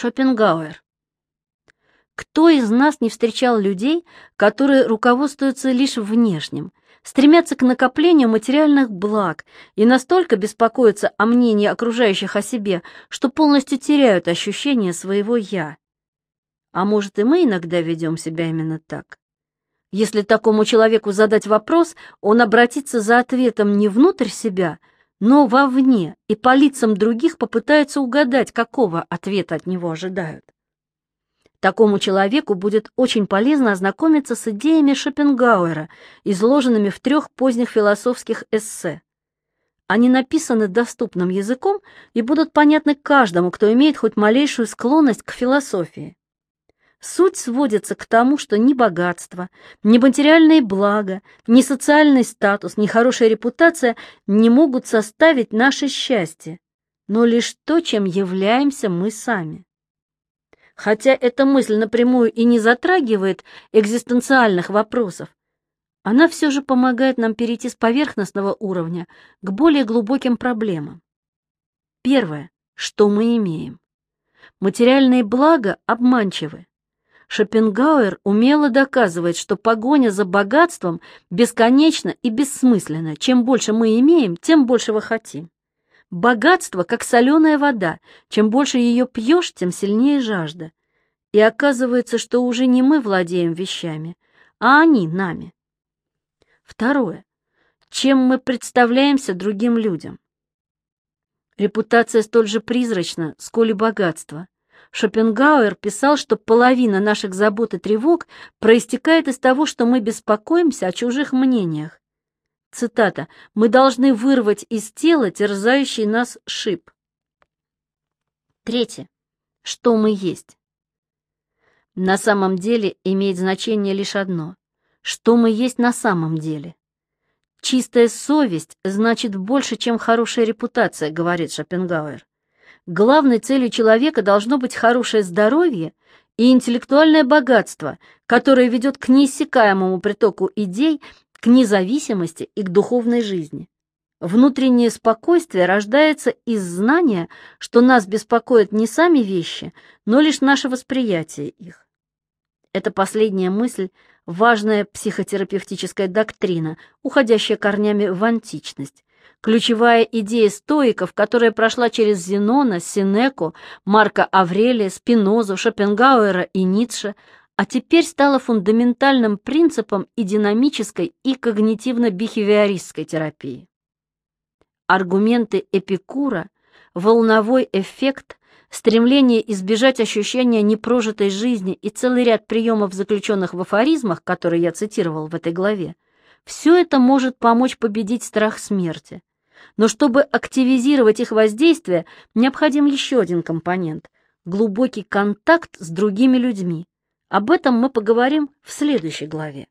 Шопенгауэр. Кто из нас не встречал людей, которые руководствуются лишь внешним, стремятся к накоплению материальных благ и настолько беспокоятся о мнении окружающих о себе, что полностью теряют ощущение своего «я». А может, и мы иногда ведем себя именно так? Если такому человеку задать вопрос, он обратится за ответом не внутрь себя, но вовне, и по лицам других попытается угадать, какого ответа от него ожидают. Такому человеку будет очень полезно ознакомиться с идеями Шопенгауэра, изложенными в трех поздних философских эссе. Они написаны доступным языком и будут понятны каждому, кто имеет хоть малейшую склонность к философии. Суть сводится к тому, что ни богатство, ни материальные блага, ни социальный статус, ни хорошая репутация не могут составить наше счастье, но лишь то, чем являемся мы сами. Хотя эта мысль напрямую и не затрагивает экзистенциальных вопросов, она все же помогает нам перейти с поверхностного уровня к более глубоким проблемам. Первое. Что мы имеем? Материальные блага обманчивы. Шопенгауэр умело доказывает, что погоня за богатством бесконечна и бессмысленна. Чем больше мы имеем, тем большего хотим. Богатство, как соленая вода. Чем больше ее пьешь, тем сильнее жажда. И оказывается, что уже не мы владеем вещами, а они нами. Второе. Чем мы представляемся другим людям? Репутация столь же призрачна, сколь и богатство. Шопенгауэр писал, что половина наших забот и тревог проистекает из того, что мы беспокоимся о чужих мнениях. Цитата. «Мы должны вырвать из тела терзающий нас шип». Третье. Что мы есть? На самом деле имеет значение лишь одно. Что мы есть на самом деле? Чистая совесть значит больше, чем хорошая репутация, говорит Шопенгауэр. Главной целью человека должно быть хорошее здоровье и интеллектуальное богатство, которое ведет к неиссякаемому притоку идей, к независимости и к духовной жизни. Внутреннее спокойствие рождается из знания, что нас беспокоят не сами вещи, но лишь наше восприятие их. Эта последняя мысль – важная психотерапевтическая доктрина, уходящая корнями в античность, ключевая идея стоиков, которая прошла через Зенона, Синеку, Марка Аврелия, Спинозу, Шопенгауэра и Ницше, а теперь стала фундаментальным принципом и динамической, и когнитивно-бихевиористской терапии. Аргументы Эпикура, волновой эффект, стремление избежать ощущения непрожитой жизни и целый ряд приемов, заключенных в афоризмах, которые я цитировал в этой главе, все это может помочь победить страх смерти. Но чтобы активизировать их воздействие, необходим еще один компонент – глубокий контакт с другими людьми. Об этом мы поговорим в следующей главе.